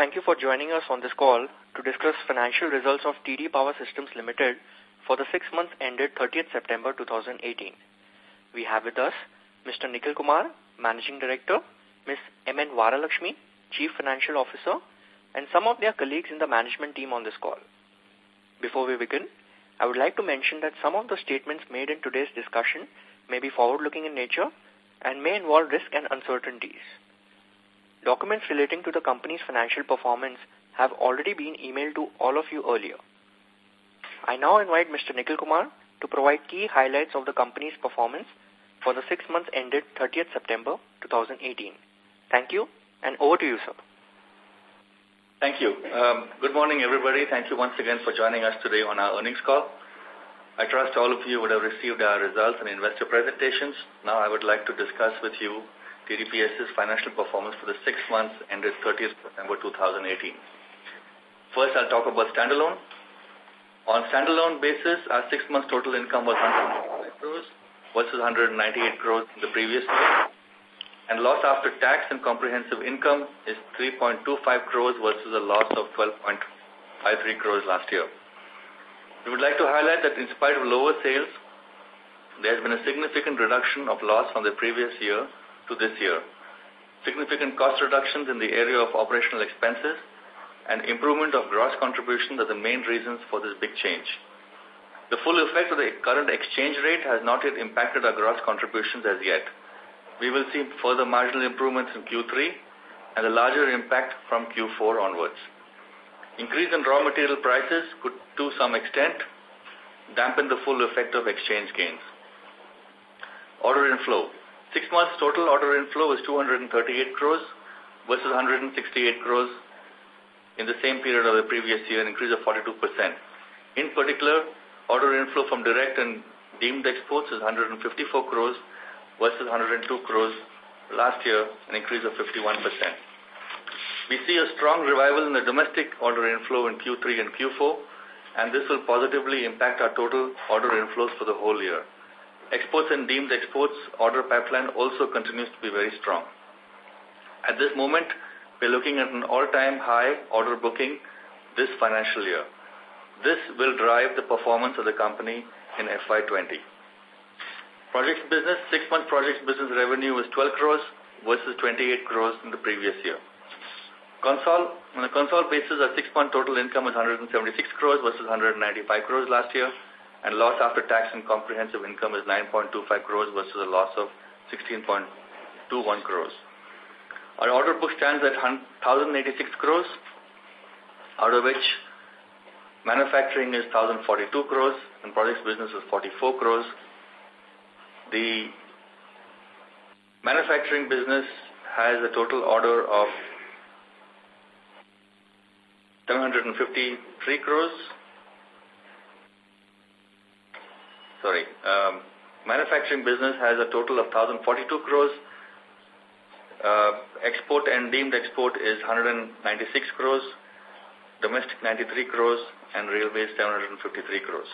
thank you for joining us on this call to discuss financial results of TD Power Systems Limited for the six months ended 30th September 2018. We have with us Mr. Nikhil Kumar, Managing Director, Ms. M.N. Varalakshmi, Chief Financial Officer, and some of their colleagues in the management team on this call. Before we begin, I would like to mention that some of the statements made in today's discussion may be forward-looking in nature and may involve risk and uncertainties. Documents relating to the company's financial performance have already been emailed to all of you earlier. I now invite Mr. Nikhil Kumar to provide key highlights of the company's performance for the six months ended 30th September 2018. Thank you, and over to you, sir. Thank you. Um, good morning, everybody. Thank you once again for joining us today on our earnings call. I trust all of you would have received our results and investor presentations. Now I would like to discuss with you TDPS's financial performance for the six months ended 30th September 2018. First, I'll talk about standalone. On standalone basis, our six months total income was 195 crores versus 198 crores in the previous year and loss after tax and comprehensive income is 3.25 crores versus a loss of 12.53 crores last year. We would like to highlight that in spite of lower sales, there has been a significant reduction of loss from the previous year to this year. Significant cost reductions in the area of operational expenses and improvement of gross contributions are the main reasons for this big change. The full effect of the current exchange rate has not yet impacted our gross contributions as yet. We will see further marginal improvements in Q3 and a larger impact from Q4 onwards. Increase in raw material prices could, to some extent, dampen the full effect of exchange gains. Order inflow. Six months total order inflow is 238 crores versus 168 crores in the same period of the previous year, an increase of 42%. In particular, order inflow from direct and deemed exports is 154 crores versus 102 crores last year, an increase of 51%. We see a strong revival in the domestic order inflow in Q3 and Q4, and this will positively impact our total order inflows for the whole year. Exports and deemed exports order pipeline also continues to be very strong. At this moment, we're looking at an all-time high order booking this financial year. This will drive the performance of the company in FY20. Projects business, six-month projects business revenue was 12 crores versus 28 crores in the previous year. Consol, on a consol basis, our six-month total income was 176 crores versus 195 crores last year, and loss after tax and comprehensive income is 9.25 crores versus a loss of 16.21 crores. Our order book stands at 1,086 crores, out of which manufacturing is 1,042 crores and projects business is 44 crores, the manufacturing business has a total order of 753 crores. Sorry, um, manufacturing business has a total of 1,042 crores. Uh, export and deemed export is 196 crores, domestic 93 crores, and railways 753 crores.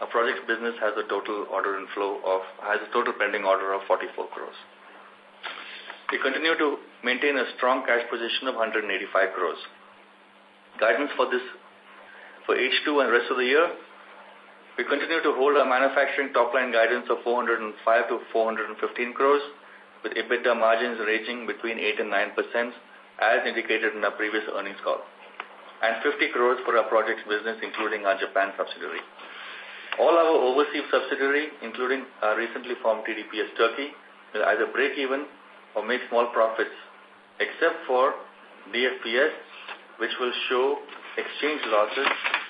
Our projects business has a total order inflow of, has a total pending order of 44 crores. We continue to maintain a strong cash position of 185 crores. Guidance for this, for H2 and rest of the year, we continue to hold our manufacturing top-line guidance of 405 to 415 crores, with EBITDA margins ranging between 8 and 9 percent, as indicated in our previous earnings call, and 50 crores for our projects business, including our Japan subsidiary. All our overseas subsidiary, including our recently formed TDPS Turkey, will either break even or make small profits, except for DFPS, which will show exchange losses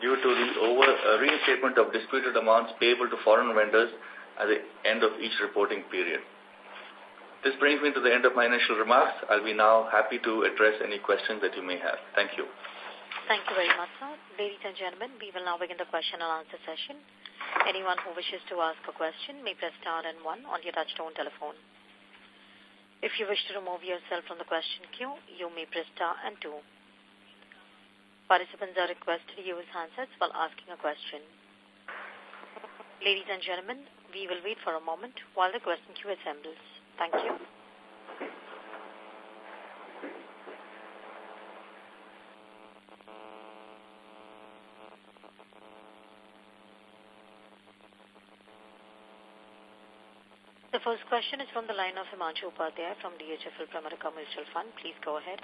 due to the over uh, reinstatement of disputed amounts payable to foreign vendors at the end of each reporting period. This brings me to the end of my initial remarks. I'll be now happy to address any questions that you may have. Thank you. Thank you very much, sir. Ladies and gentlemen, we will now begin the question and answer session. Anyone who wishes to ask a question may press star and one on your touchtone telephone. If you wish to remove yourself from the question queue, you may press star and two. Participants are requested to use handsets while asking a question. Ladies and gentlemen, we will wait for a moment while the question queue assembles. Thank you. The first question is from the line of Himanshu Upadhyay from DHFL Pramerica Mutual Fund. Please go ahead.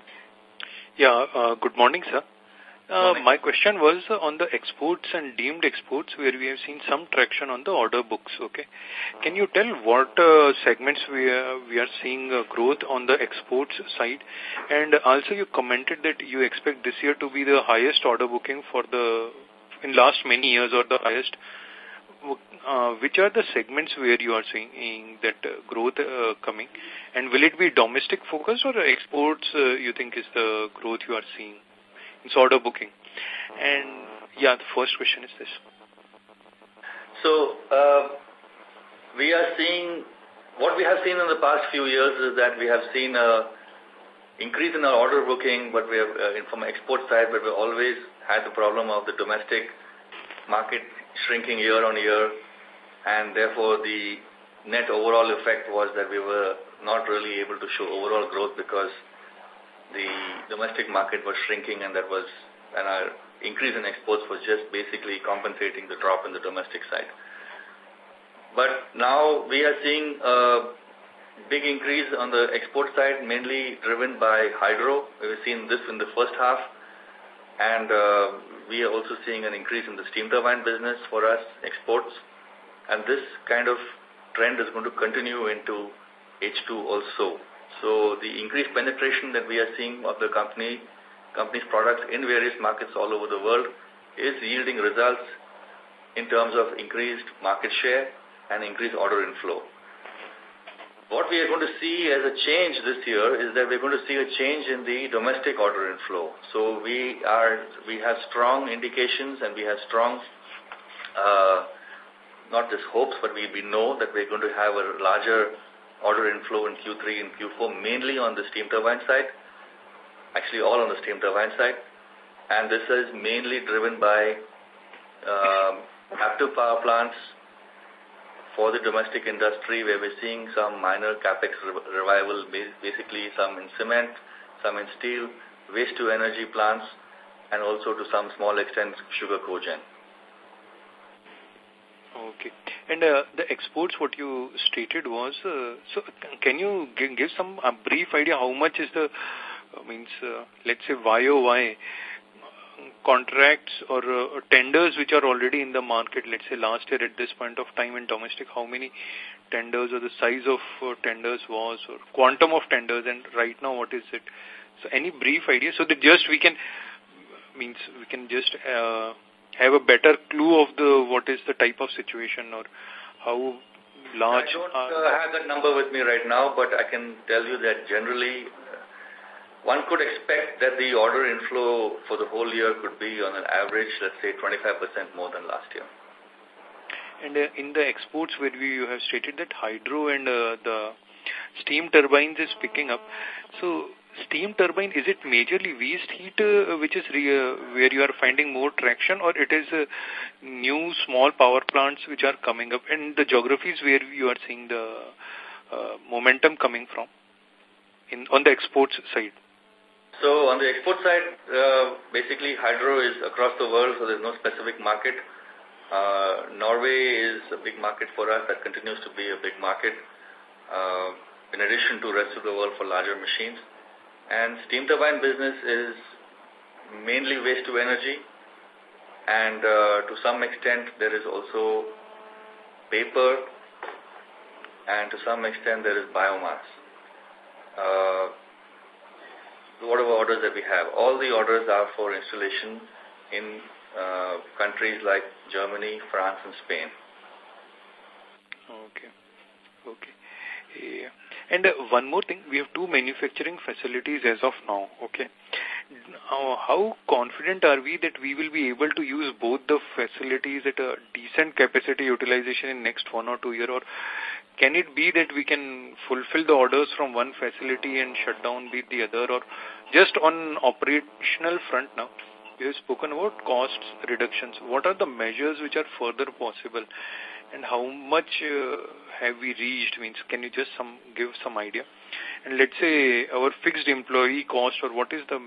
Yeah, uh, good morning, sir. Uh, my question was on the exports and deemed exports where we have seen some traction on the order books. Okay, Can you tell what uh, segments we are, we are seeing uh, growth on the exports side? And also you commented that you expect this year to be the highest order booking for the, in last many years or the highest. Uh, which are the segments where you are seeing that uh, growth uh, coming? And will it be domestic focus or exports uh, you think is the growth you are seeing? It's order booking. And yeah, the first question is this. So, uh, we are seeing, what we have seen in the past few years is that we have seen a increase in our order booking, but we have, uh, from export side, but we always had the problem of the domestic market shrinking year on year, and therefore the net overall effect was that we were not really able to show overall growth because the domestic market was shrinking and that was, and our increase in exports was just basically compensating the drop in the domestic side. But now we are seeing a big increase on the export side, mainly driven by hydro. We've seen this in the first half. And uh, we are also seeing an increase in the steam turbine business for us, exports. And this kind of trend is going to continue into H2 also. So the increased penetration that we are seeing of the company, company's products in various markets all over the world is yielding results in terms of increased market share and increased order inflow. What we are going to see as a change this year is that we're going to see a change in the domestic order inflow. So we are we have strong indications and we have strong uh, not just hopes, but we, we know that we're going to have a larger order inflow in Q3 and Q4, mainly on the steam turbine side, actually all on the steam turbine side. And this is mainly driven by um, captive power plants for the domestic industry where we're seeing some minor capex revival, basically some in cement, some in steel, waste to energy plants, and also to some small extent sugar cogen. Okay. And uh, the exports, what you stated was, uh, so can you give some a brief idea how much is the, uh, means, uh, let's say YOY contracts or uh, tenders which are already in the market, let's say last year at this point of time in domestic, how many tenders or the size of uh, tenders was or quantum of tenders and right now what is it? So any brief idea so that just we can, means we can just uh, have a better clue of the what is the type of situation or how large... I don't uh, have that number with me right now, but I can tell you that generally uh, one could expect that the order inflow for the whole year could be on an average, let's say 25% more than last year. And uh, in the exports where we, you have stated that hydro and uh, the steam turbines is picking up. So steam turbine, is it majorly waste heat uh, which is uh, where you are finding more traction or it is uh, new small power plants which are coming up and the geographies where you are seeing the uh, momentum coming from in on the exports side? So on the export side, uh, basically hydro is across the world, so there's no specific market. Uh, Norway is a big market for us. That continues to be a big market. Uh, in addition to rest of the world for larger machines. And steam turbine business is mainly waste to energy. And uh, to some extent, there is also paper. And to some extent, there is biomass. Uh, whatever orders that we have, all the orders are for installation in uh, countries like Germany, France, and Spain. Okay. Okay. Yeah. And uh, one more thing, we have two manufacturing facilities as of now, okay? How confident are we that we will be able to use both the facilities at a decent capacity utilization in next one or two year or can it be that we can fulfill the orders from one facility and shut down with the other or just on operational front now? you have spoken about costs reductions. What are the measures which are further possible? And how much uh, have we reached? Means, can you just some give some idea? And let's say our fixed employee cost or what is the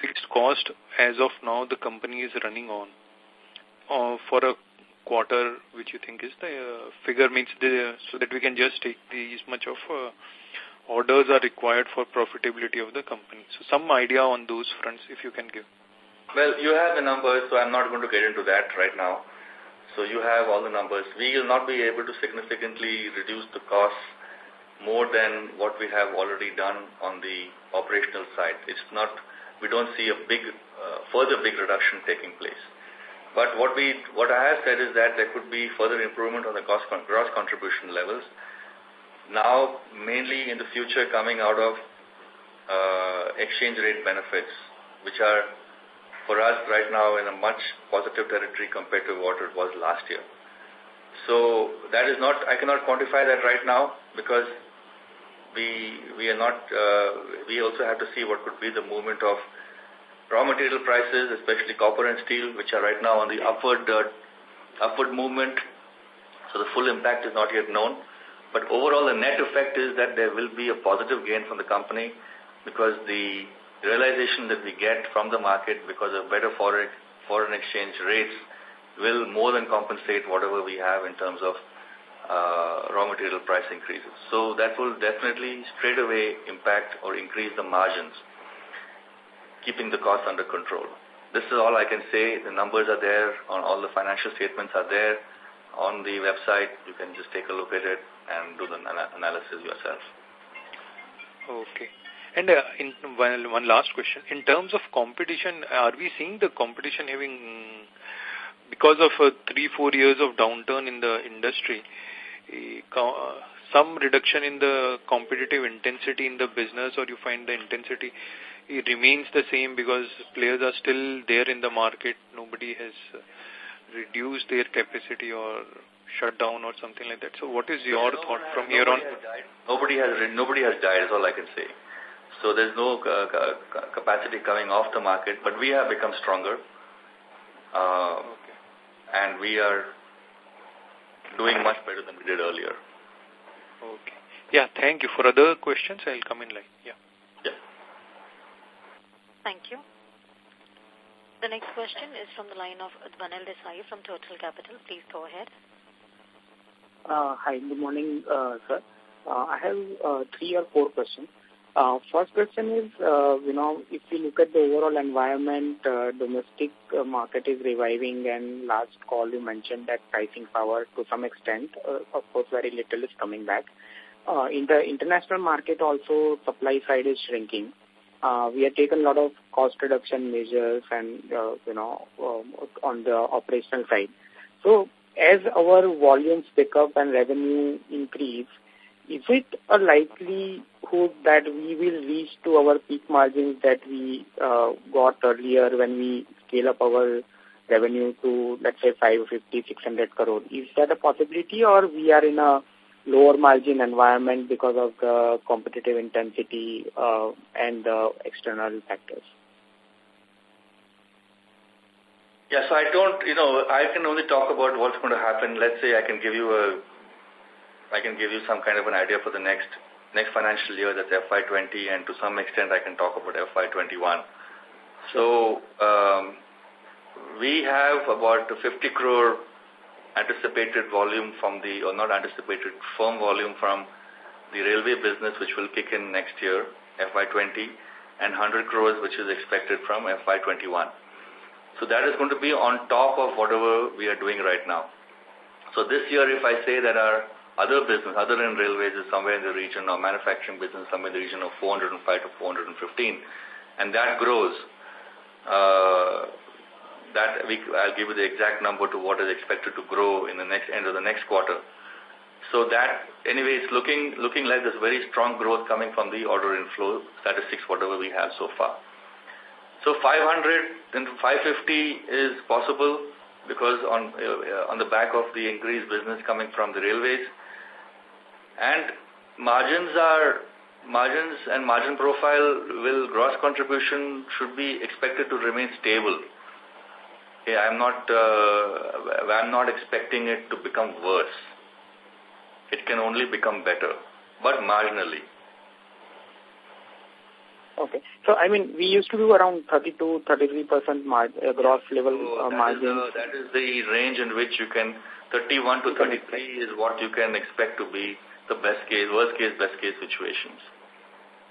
fixed cost as of now the company is running on uh, for a quarter, which you think is the uh, figure means the, so that we can just take these much of orders are required for profitability of the company. So some idea on those fronts if you can give. Well, you have the numbers, so I'm not going to get into that right now. So you have all the numbers. We will not be able to significantly reduce the costs more than what we have already done on the operational side. It's not, we don't see a big, uh, further big reduction taking place. But what we, what I have said is that there could be further improvement on the cost gross contribution levels. Now, mainly in the future coming out of uh, exchange rate benefits, which are for us right now in a much positive territory compared to what it was last year. So that is not, I cannot quantify that right now because we, we are not, uh, we also have to see what could be the movement of raw material prices, especially copper and steel, which are right now on the upward, uh, upward movement. So the full impact is not yet known. But overall, the net effect is that there will be a positive gain from the company because the realization that we get from the market because of better foreign, foreign exchange rates will more than compensate whatever we have in terms of uh, raw material price increases. So that will definitely straight away impact or increase the margins, keeping the costs under control. This is all I can say. The numbers are there, on all the financial statements are there on the website. You can just take a look at it and do the analysis yourself. Okay. And uh, in one, one last question. In terms of competition, are we seeing the competition having, because of uh, three, four years of downturn in the industry, uh, some reduction in the competitive intensity in the business or you find the intensity it remains the same because players are still there in the market. Nobody has reduced their capacity or shut down or something like that. So what is your thought from here on? Nobody has nobody has died is all I can say. So there's no uh, capacity coming off the market, but we have become stronger. Uh, okay. And we are doing much better than we did earlier. Okay. Yeah, thank you. For other questions, I'll come in line. Yeah. Yeah. Thank you. The next question is from the line of Dhanil Desai from Total Capital. Please go ahead. Uh, hi, good morning, uh, sir. Uh, I have uh, three or four questions. Uh, first question is, uh, you know, if you look at the overall environment, uh, domestic uh, market is reviving and last call you mentioned that pricing power to some extent, uh, of course very little is coming back. Uh, in the international market also supply side is shrinking. Uh, we have taken a lot of cost reduction measures and, uh, you know, um, on the operational side. So as our volumes pick up and revenue increase, is it a likelihood that we will reach to our peak margins that we uh, got earlier when we scale up our revenue to, let's say, 550, 600 crore? Is that a possibility or we are in a lower margin environment because of the competitive intensity uh, and the external factors? Yes, I don't, you know, I can only talk about what's going to happen. Let's say I can give you a I can give you some kind of an idea for the next next financial year, that's FY20, and to some extent I can talk about FY21. So um, we have about 50 crore anticipated volume from the, or not anticipated, firm volume from the railway business which will kick in next year, FY20, and 100 crores which is expected from FY21. So that is going to be on top of whatever we are doing right now. So this year, if I say that our other business, other than railways, is somewhere in the region of manufacturing business, somewhere in the region of 405 to 415, and that grows. Uh, that we, I'll give you the exact number to what is expected to grow in the next end of the next quarter. So that, anyway, it's looking looking like there's very strong growth coming from the order inflow statistics, whatever we have so far. So 500 and 550 is possible because on uh, on the back of the increased business coming from the railways, and margins are margins and margin profile will gross contribution should be expected to remain stable. Okay, I'm not uh, I'm not expecting it to become worse. It can only become better, but marginally. Okay. So, I mean, we used to do around 32, 33% mar uh, gross level uh, margin. That is the range in which you can, 31 to 33 is what you can expect to be the best case, worst case, best case situations.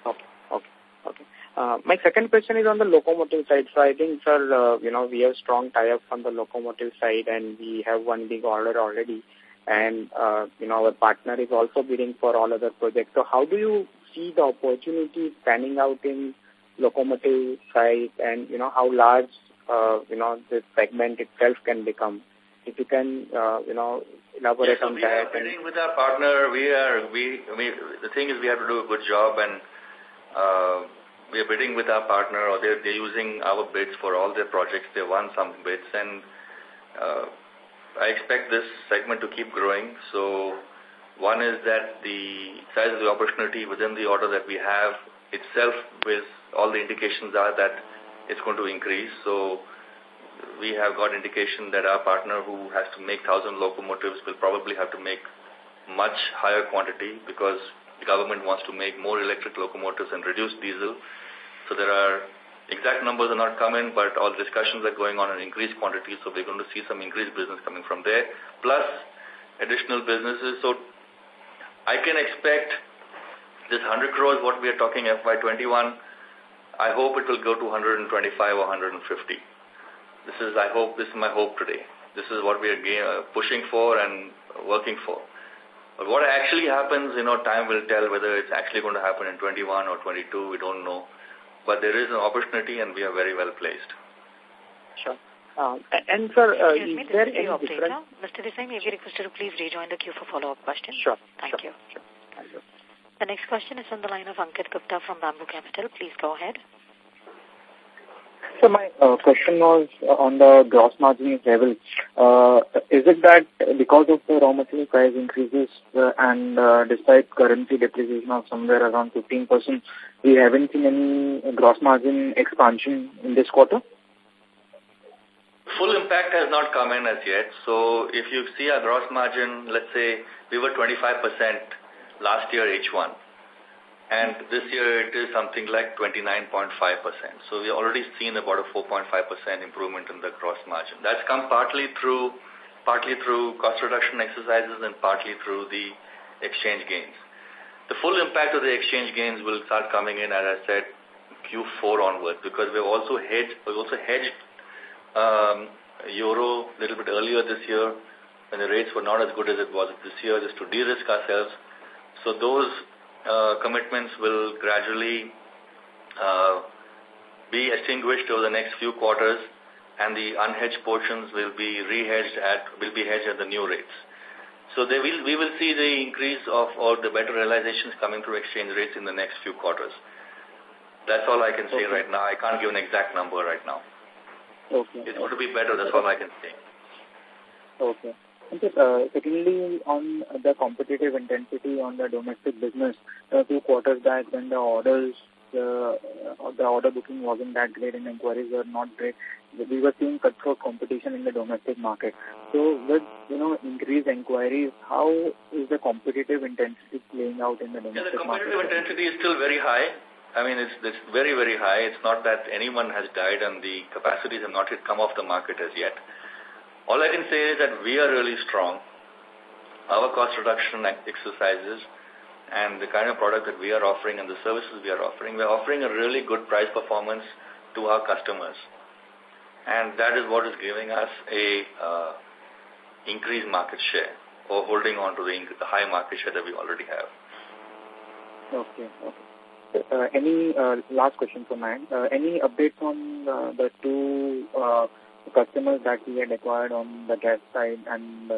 Okay, okay, okay. Uh, my second question is on the locomotive side. So I think, sir, uh, you know, we have strong tie-up on the locomotive side and we have one big order already. And, uh, you know, our partner is also bidding for all other projects. So how do you see the opportunity panning out in locomotive side and, you know, how large, uh, you know, this segment itself can become? If you can, uh, you know, elaborate yes, on we that. Are bidding with our partner. We are, we, we, the thing is we have to do a good job and uh, we are bidding with our partner or they're, they're using our bids for all their projects. They won some bids and uh, I expect this segment to keep growing. So one is that the size of the opportunity within the order that we have itself with all the indications are that it's going to increase. So we have got indication that our partner who has to make 1,000 locomotives will probably have to make much higher quantity because the government wants to make more electric locomotives and reduce diesel. So there are, exact numbers are not coming, but all discussions are going on in increased quantities, so we're going to see some increased business coming from there, plus additional businesses. So I can expect this 100 crores, what we are talking FY21, I hope it will go to 125 or 150. This is, I hope, this is my hope today. This is what we are uh, pushing for and working for. But what actually happens, you know, time will tell whether it's actually going to happen in 21 or 22, we don't know. But there is an opportunity and we are very well placed. Sure. Um, and sir, uh, Excuse is me, there any the difference? operator. Mr. Desai, may we request you to please rejoin the queue for follow-up questions? Sure. Thank sure, you. Sure. Thank you. The next question is on the line of Ankit Gupta from Bamboo Capital. Please go ahead. So my uh, question was uh, on the gross margin level. Uh, is it that because of the raw material price increases uh, and uh, despite currency depreciation of somewhere around 15%, we haven't seen any gross margin expansion in this quarter? Full impact has not come in as yet. So if you see our gross margin, let's say we were 25% last year H1. And this year it is something like 29.5%. So we already seen about a 4.5% improvement in the gross margin. That's come partly through partly through cost reduction exercises and partly through the exchange gains. The full impact of the exchange gains will start coming in, as I said, Q4 onwards, because we've also hedged, we've also hedged um, euro a little bit earlier this year when the rates were not as good as it was this year, just to de-risk ourselves. So those commitments will gradually uh, be extinguished over the next few quarters and the unhedged portions will be rehedged at will be hedged at the new rates. So they will we will see the increase of or the better realizations coming through exchange rates in the next few quarters. That's all I can say okay. right now. I can't give an exact number right now. Okay. It's going to be better. That's all I can say. Okay. And uh, secondly, on the competitive intensity on the domestic business, uh, two quarters back when the orders, uh, the order booking wasn't that great and inquiries were not great, we were seeing cutthroat competition in the domestic market. So with, you know, increased inquiries, how is the competitive intensity playing out in the domestic market? Yeah, the competitive market? intensity is still very high. I mean, it's, it's very, very high. It's not that anyone has died and the capacities have not yet come off the market as yet. All I can say is that we are really strong. Our cost reduction exercises and the kind of product that we are offering and the services we are offering, we are offering a really good price performance to our customers. And that is what is giving us a uh, increased market share or holding on to the, the high market share that we already have. Okay, okay. Uh, any uh, last question for mine? Uh, any updates on uh, the two customers that we had acquired on the gas side and uh,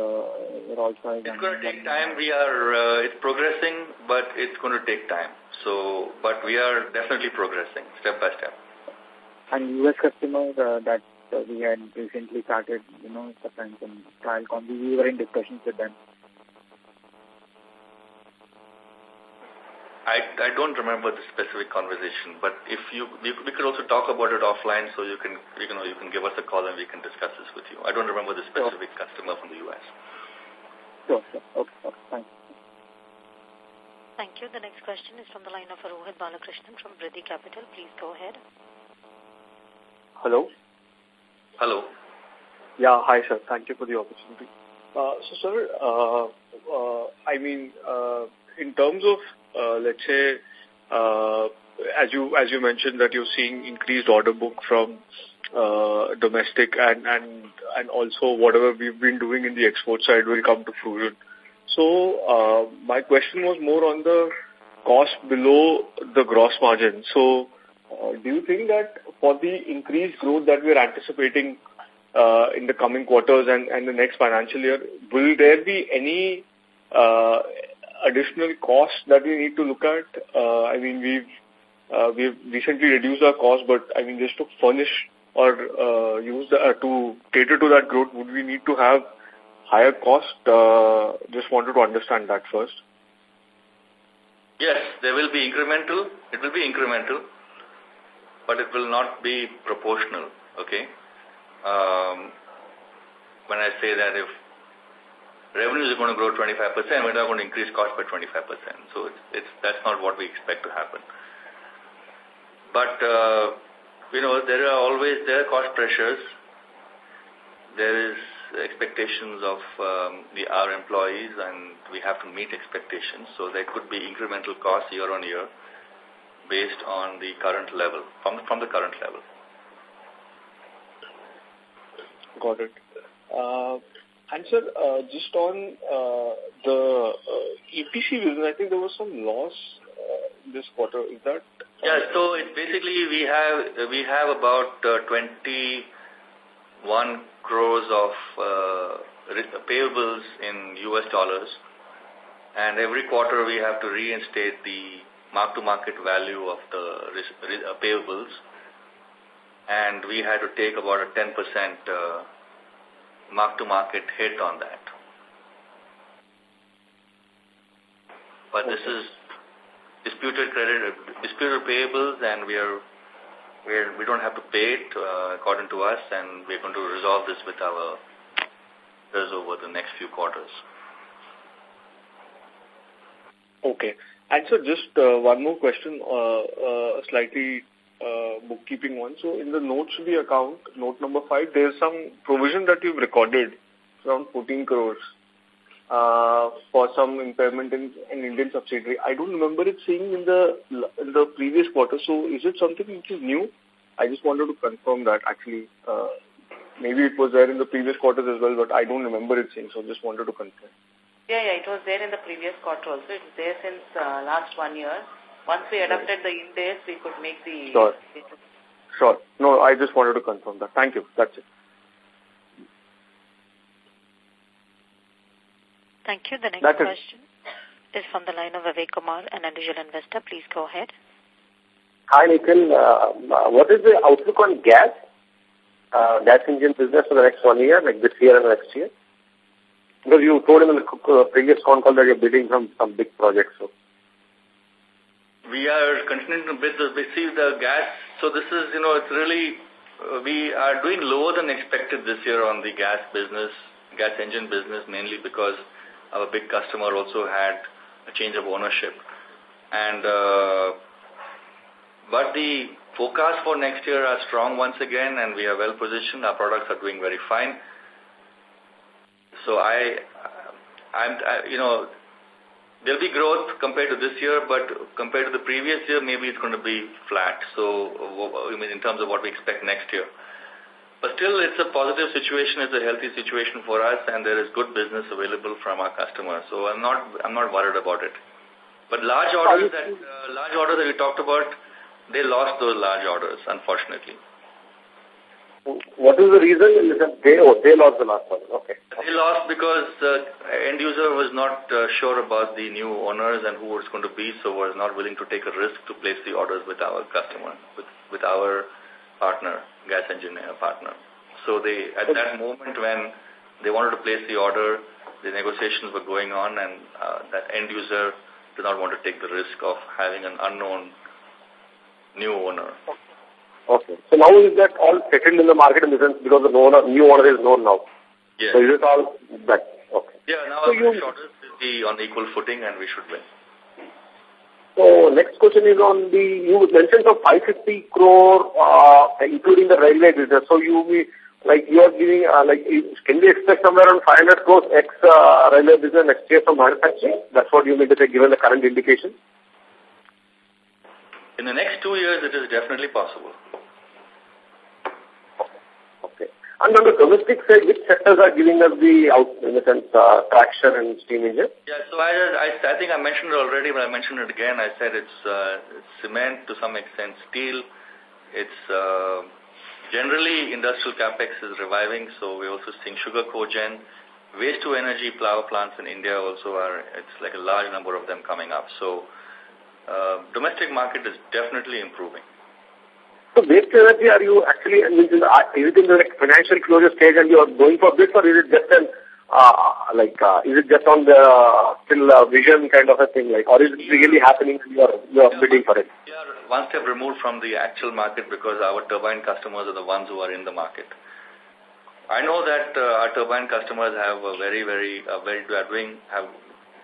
Rolls Royce? It's going to take time. We are uh, it's progressing, but it's going to take time. So, but we are definitely progressing step by step. And U.S. customers uh, that uh, we had recently started, you know, supplying some trial con. We were in discussions with them. I, I don't remember the specific conversation, but if you we, we could also talk about it offline, so you can you know you can give us a call and we can discuss this with you. I don't remember the specific sure. customer from the U.S. Sure, sure. Okay, okay, thanks. Thank you. The next question is from the line of Rohit Balakrishnan from Vriddhi Capital. Please go ahead. Hello. Hello. Yeah, hi, sir. Thank you for the opportunity. Uh, so, sir, uh, uh, I mean, uh, in terms of, let's say, uh, as you as you mentioned that you're seeing increased order book from uh, domestic and and and also whatever we've been doing in the export side will come to fruition. So uh, my question was more on the cost below the gross margin. So uh, do you think that for the increased growth that we're anticipating uh, in the coming quarters and, and the next financial year, will there be any uh, additional costs that we need to look at? Uh, I mean, we've uh, we've recently reduced our cost, but I mean, just to furnish or uh, use the, uh, to cater to that growth, would we need to have higher cost? Uh, just wanted to understand that first. Yes, there will be incremental. It will be incremental, but it will not be proportional. Okay. Um, when I say that if revenues are going to grow 25%, we're not going to increase cost by 25%. So it's, it's that's not what we expect to happen. But uh, you know, there are always there are cost pressures. There is expectations of um, the our employees, and we have to meet expectations. So there could be incremental costs year on year based on the current level, from, from the current level. Got it. Uh, and sir, uh, just on uh, the uh, EPC business, I think there was some loss uh, this quarter. Is that? Yeah, so it basically we have we have about uh, 21 crores of uh, payables in US dollars, and every quarter we have to reinstate the mark-to-market value of the uh, payables, and we had to take about a 10% uh, mark-to-market hit on that. But okay. this is disputed credit, disputed payables, and we are we are, we don't have to pay it uh, according to us, and we're going to resolve this with our over the next few quarters. Okay. And so just uh, one more question, uh, uh, slightly uh, bookkeeping one. So in the notes to the account, note number five, there's some provision that you've recorded around 14 crores uh, for some impairment in an Indian subsidiary. I don't remember it seeing in the in the previous quarter. So is it something which is new? I just wanted to confirm that actually. Uh, maybe it was there in the previous quarters as well, but I don't remember it seeing. So just wanted to confirm. Yeah, yeah, it was there in the previous quarter also. It's there since uh, last one year. Once we adopted the Ind AS, we could make the... Sure. Sure. No, I just wanted to confirm that. Thank you. That's it. Thank you. The next That's question it. is from the line of Vivek Kumar, an individual investor. Please go ahead. Hi, Nikhil. Uh, what is the outlook on gas, uh, gas engine business for the next one year, like this year and next year? Because you told in the previous phone call that you're bidding from some big projects. So we are continuing to receive the gas. So this is, you know, it's really, uh, we are doing lower than expected this year on the gas business, gas engine business, mainly because our big customer also had a change of ownership. And, uh, but the forecast for next year are strong once again, and we are well positioned. Our products are doing very fine. So I, I'm, I, you know, There'll be growth compared to this year, but compared to the previous year, maybe it's going to be flat. So, I mean, in terms of what we expect next year. But still, it's a positive situation. It's a healthy situation for us, and there is good business available from our customers. So, I'm not, I'm not worried about it. But large orders that, uh, large orders that we talked about, they lost those large orders, unfortunately. What is the reason? They, oh, they lost the last one. Okay. They lost because uh, end user was not uh, sure about the new owners and who it's going to be, so was not willing to take a risk to place the orders with our customer, with, with our partner, gas engineer partner. So they, at that moment when they wanted to place the order, the negotiations were going on and uh, that end user did not want to take the risk of having an unknown new owner. Okay. Okay. So now is that all settled in the market in the sense because the owner, new owner is known now? Yes. So is it all that? Okay. Yeah, now so you, orders will be on equal footing and we should win. So next question is on the, you mentioned of 550 crore, uh, including the railway business. So you be, like you are giving, uh, like, can we expect somewhere around 500 crores ex uh, railway business next year from manufacturing? That's what you mean to say given the current indication? In the next two years, it is definitely possible. And on the domestic side, which sectors are giving us the out, in the sense, uh, traction and steam engine? Yeah, so I, I, I think I mentioned it already, but I mentioned it again. I said it's, uh, cement to some extent, steel. It's uh, generally industrial capex is reviving, so we're also seeing sugar cogen. Waste to energy power plants in India also are, it's like a large number of them coming up. So uh, domestic market is definitely improving. So waste energy, are you actually, is it in the financial closure stage and you are going for this or is it just an, uh, like, uh, is it just on the still uh, vision kind of a thing, like, or is it really happening and you are, you are bidding for it? We are one step removed from the actual market because our turbine customers are the ones who are in the market. I know that uh, our turbine customers have a very, very, uh, very, doing, have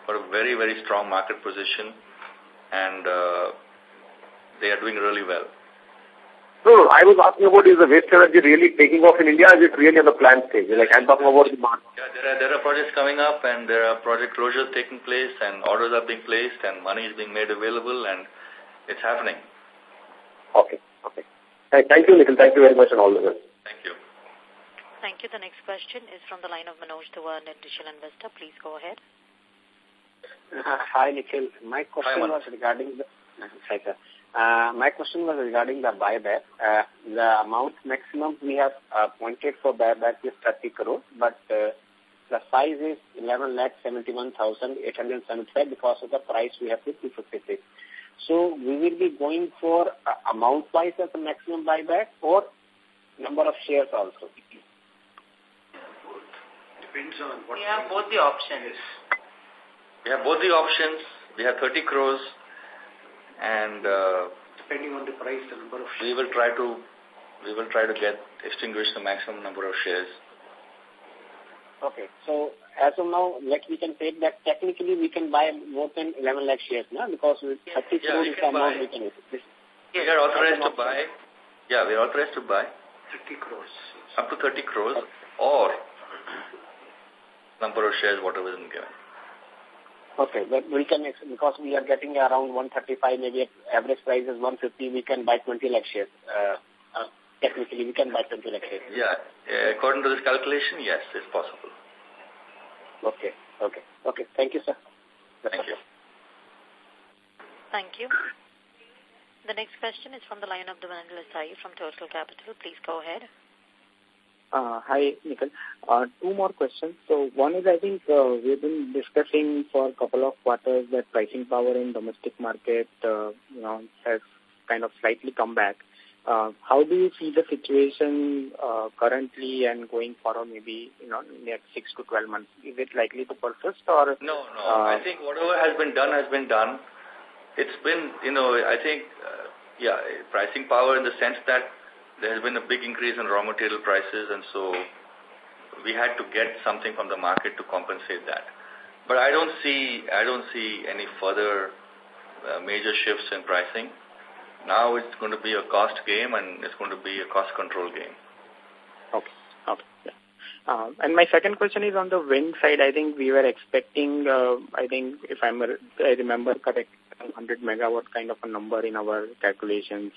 got a very, very strong market position and uh, they are doing really well. No, no, I was asking about is the waste energy really taking off in India or is it really on the plan stage? Like I'm talking about the market. Yeah, there are, there are projects coming up and there are project closures taking place and orders are being placed and money is being made available and it's happening. Okay, okay. Thank you, Nikhil. Thank you very much and all the best. Thank you. Thank you. The next question is from the line of Manoj Dua, an initial investor. Please go ahead. Uh, hi, Nikhil. My question hi, was regarding the... Uh, hi, sir. Uh, my question was regarding the buyback. Uh, the amount maximum we have uh, pointed for buyback is 30 crore, but uh, the size is 11 lakh 71,875 because of the price we have to 256. So we will be going for uh, amount wise as the maximum buyback or number of shares also. Depends on what we have both the options. We have both the options. We have 30 crores and uh, depending on the price, the number of shares. we will try to we will try to get extinguish the maximum number of shares. Okay, so as of now, like we can say that technically we can buy more than 11 lakh shares, no? Because with 30 yeah, crore is the amount we can use. We are authorized to buy. Yeah, we are authorized to buy 30 crores. Up to 30 crores or number of shares, whatever is given. Okay, but we can, because we are getting around 135, maybe average price is 150, we can buy 20 lakh shares. Uh, uh, technically, we can buy 20 lakh shares. Yeah, uh, according to this calculation, yes, it's possible. Okay, okay, okay. Thank you, sir. That's Thank you. Thank you. The next question is from the line of Devangal Sai from Total Capital. Please go ahead. Uh, hi, Nikhil. Uh, two more questions. So one is, I think uh, we've been discussing for a couple of quarters that pricing power in domestic market, uh, you know, has kind of slightly come back. Uh, how do you see the situation uh, currently and going forward, maybe you know, next six to twelve months? Is it likely to persist or? No, no. Uh, I think whatever has been done has been done. It's been, you know, I think, uh, yeah, pricing power in the sense that there has been a big increase in raw material prices and so we had to get something from the market to compensate that. But I don't see, I don't see any further uh, major shifts in pricing. Now it's going to be a cost game and it's going to be a cost control game. Okay. Okay. Yeah. Uh, and my second question is on the wind side. I think we were expecting, uh, I think if I'm, I remember correct, 100 megawatt kind of a number in our calculations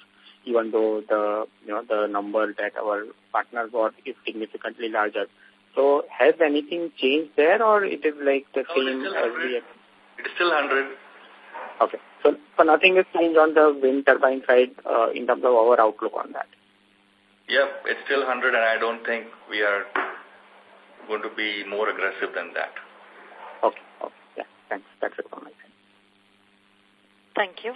even though the you know the number that our partner got is significantly larger. So has anything changed there, or it is like the no, same as we? It is still hundred. Okay, so so nothing has changed on the wind turbine side uh, in terms of our outlook on that. Yep, it's still hundred, and I don't think we are going to be more aggressive than that. Okay, okay, yeah, thanks. That's it from my side. Thank you.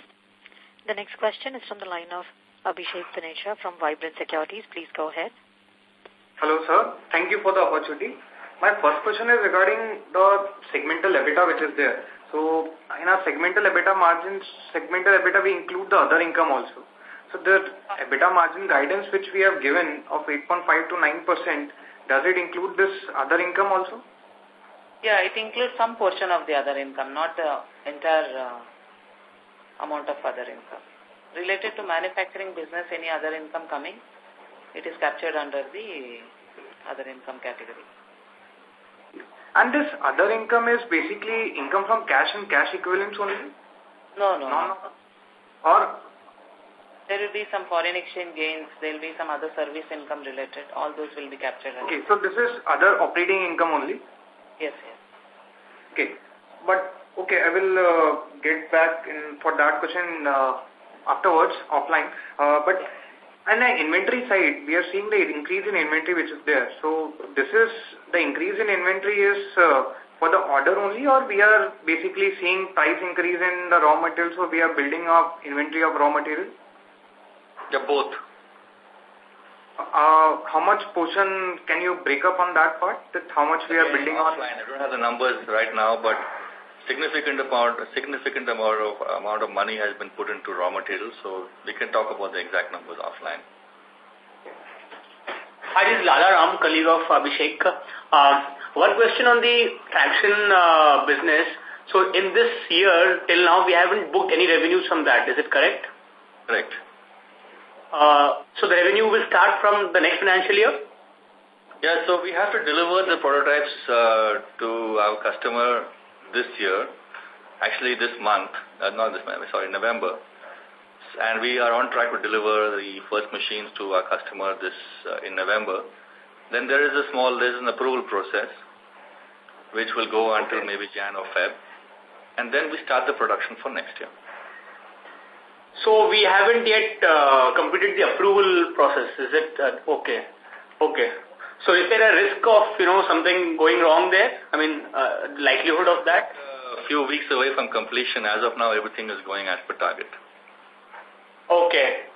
The next question is from the line of Abhishek Taneja from Vibrant Securities. Please go ahead. Hello, sir. Thank you for the opportunity. My first question is regarding the segmental EBITDA which is there. So, in our segmental EBITDA margins, segmental EBITDA, we include the other income also. So, the EBITDA margin guidance which we have given of 8.5 to 9%, does it include this other income also? Yeah, it includes some portion of the other income, not the entire uh, amount of other income. Related to manufacturing business, any other income coming, it is captured under the other income category. And this other income is basically income from cash and cash equivalents only? No, no. No, no. Or there will be some foreign exchange gains, there will be some other service income related. All those will be captured. Okay, so this is other operating income only? Yes, yes. Okay, but okay, I will uh, get back in for that question uh, afterwards, offline. Uh, but on the inventory side, we are seeing the increase in inventory which is there. So this is, the increase in inventory is uh, for the order only or we are basically seeing price increase in the raw materials so we are building up inventory of raw material? Yeah, both. Uh, how much portion can you break up on that part? That how much we are building on? I don't have the numbers right now, but significant amount, a significant amount of amount of money has been put into raw materials, so we can talk about the exact numbers offline. Hi, this is Lala Ram, colleague of Abhishek. Uh, one question on the traction uh, business. So in this year, till now, we haven't booked any revenues from that. Is it correct? Correct. Uh, so the revenue will start from the next financial year? Yeah, so we have to deliver the prototypes uh, to our customer this year, actually this month, uh, not this month, sorry, November. And we are on track to deliver the first machines to our customer this uh, in November. Then there is a small, there is an approval process, which will go until maybe Jan or Feb. And then we start the production for next year. So we haven't yet uh, completed the approval process, is it? Uh, okay. Okay. So is there a risk of, you know, something going wrong there? I mean, uh, likelihood of that? A few weeks away from completion. As of now, everything is going as per target. Okay.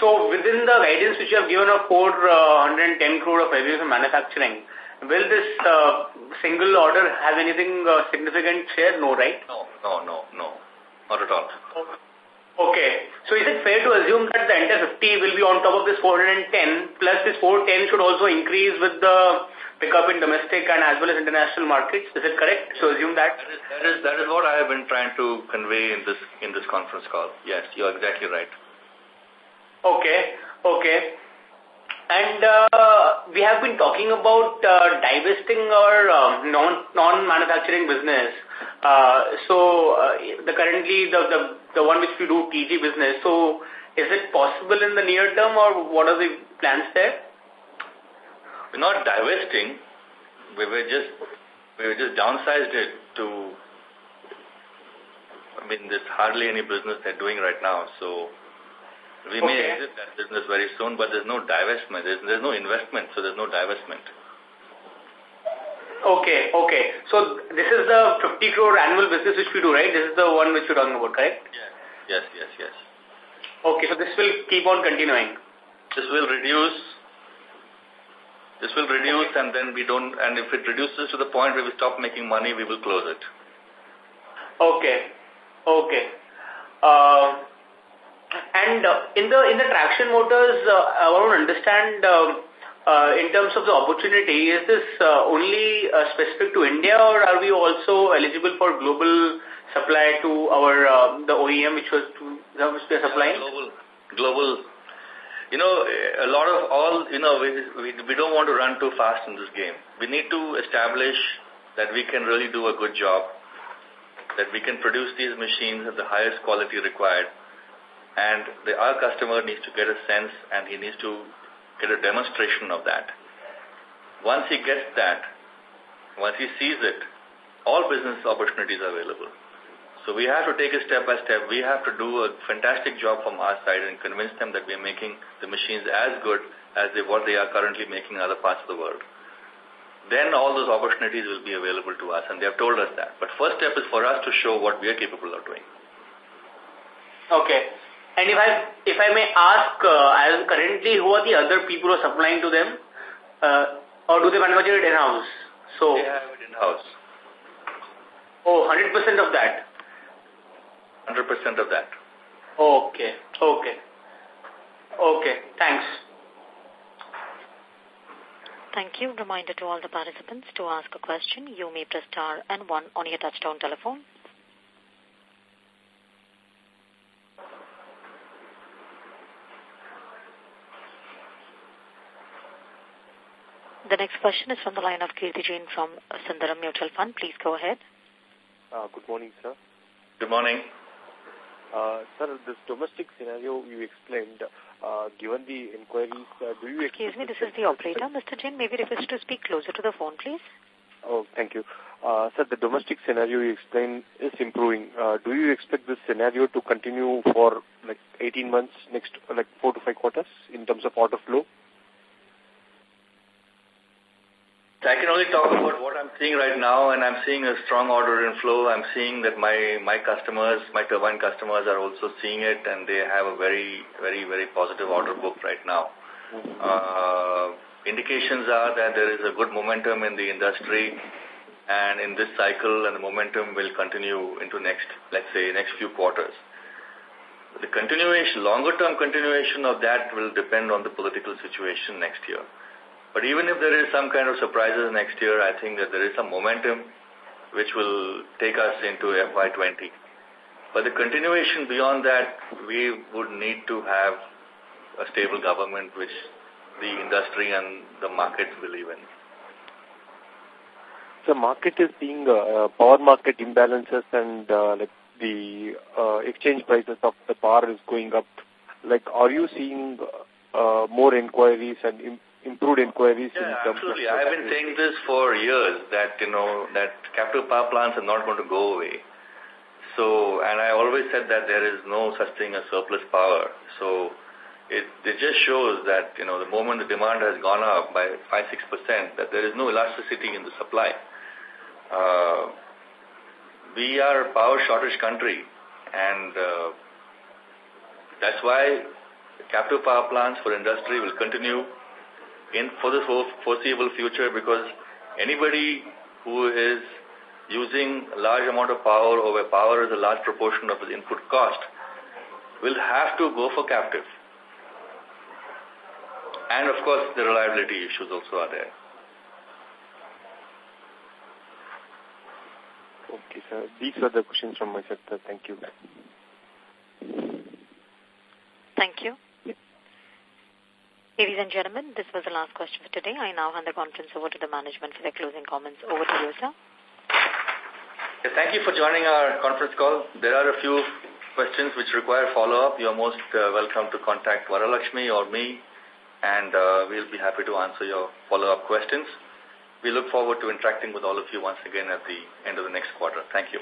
So within the guidance which you have given of 410 crore of revenue from manufacturing, will this uh, single order have anything uh, significant share? No, right? No, no, no, no. Not at all. Okay. So is it fair to assume that the entire 50 will be on top of this 410 plus this 410 should also increase with the pickup in domestic and as well as international markets? Is it correct to assume that? That is, that is, that is what I have been trying to convey in this, in this conference call. Yes, you're exactly right. Okay, okay. And uh, we have been talking about uh, divesting our um, non non manufacturing business. Uh, so uh, the currently the, the the one which we do TG business. So is it possible in the near term, or what are the plans there? We're not divesting. We were just we were just downsized it to. I mean, there's hardly any business they're doing right now. So we okay. may exit that business very soon, but there's no divestment. There's, there's no investment, so there's no divestment. Okay, okay. So this is the 50 crore annual business which we do, right? This is the one which you're talking about, correct? Yes, yes, yes, yes. Okay, so this will keep on continuing. This will reduce. This will reduce okay. and then we don't, and if it reduces to the point where we stop making money, we will close it. Okay, okay. Uh, and uh, in the in the traction motors, uh, I want to understand um, uh, in terms of the opportunity, is this uh, only uh, specific to India or are we also eligible for global supply to our uh, the OEM which was to supplying? Global, global. You know, a lot of all, you know, we, we, we don't want to run too fast in this game. We need to establish that we can really do a good job, that we can produce these machines at the highest quality required, and the, our customer needs to get a sense and he needs to get a demonstration of that. Once he gets that, once he sees it, all business opportunities are available. So we have to take it step by step. We have to do a fantastic job from our side and convince them that we are making the machines as good as they, what they are currently making in other parts of the world. Then all those opportunities will be available to us, and they have told us that. But first step is for us to show what we are capable of doing. Okay. And if I if I may ask, uh, as currently, who are the other people who are supplying to them, uh, or do they manufacture it in house? So they have it in house. Oh, 100 percent of that. 100 percent of that. Okay. Okay. Okay. Thanks. Thank you. Reminder to all the participants to ask a question. You may press star and one on your touchtone telephone. The next question is from the line of Kirti Jain from Sundaram Mutual Fund. Please go ahead. Uh, good morning, sir. Good morning. Uh, sir, this domestic scenario you explained, uh, given the inquiries, uh, do you... Excuse me, this is the operator. Mr. Jain, maybe request to speak closer to the phone, please. Oh, thank you. Uh, sir, the domestic scenario you explained is improving. Uh, do you expect this scenario to continue for like 18 months, next like four to five quarters in terms of order flow? I can only talk about what I'm seeing right now, and I'm seeing a strong order inflow. I'm seeing that my my customers, my turbine customers, are also seeing it, and they have a very, very, very positive order book right now. Uh, indications are that there is a good momentum in the industry, and in this cycle, and the momentum will continue into next, let's say, next few quarters. The continuation, longer-term continuation of that will depend on the political situation next year. But even if there is some kind of surprises next year, I think that there is some momentum which will take us into FY20. But the continuation beyond that, we would need to have a stable government which the industry and the markets believe in. The market is seeing uh, power market imbalances and uh, like the uh, exchange prices of the power is going up. Like, are you seeing uh, more inquiries and improved inquiries yeah, in terms absolutely. I've been saying this for years that, you know, that captive power plants are not going to go away. So, and I always said that there is no such thing as surplus power. So, it, it just shows that, you know, the moment the demand has gone up by 5-6%, that there is no elasticity in the supply. Uh, we are a power shortage country, and uh, that's why captive power plants for industry will continue in for the foreseeable future because anybody who is using a large amount of power or where power is a large proportion of his input cost will have to go for captive. And of course, the reliability issues also are there. Okay, sir. These are the questions from my side, sir. Thank you. Thank you. Ladies and gentlemen, this was the last question for today. I now hand the conference over to the management for their closing comments. Over to you, sir. thank you for joining our conference call. There are a few questions which require follow-up. You are most uh, welcome to contact Varalakshmi or me, and uh, we'll be happy to answer your follow-up questions. We look forward to interacting with all of you once again at the end of the next quarter. Thank you.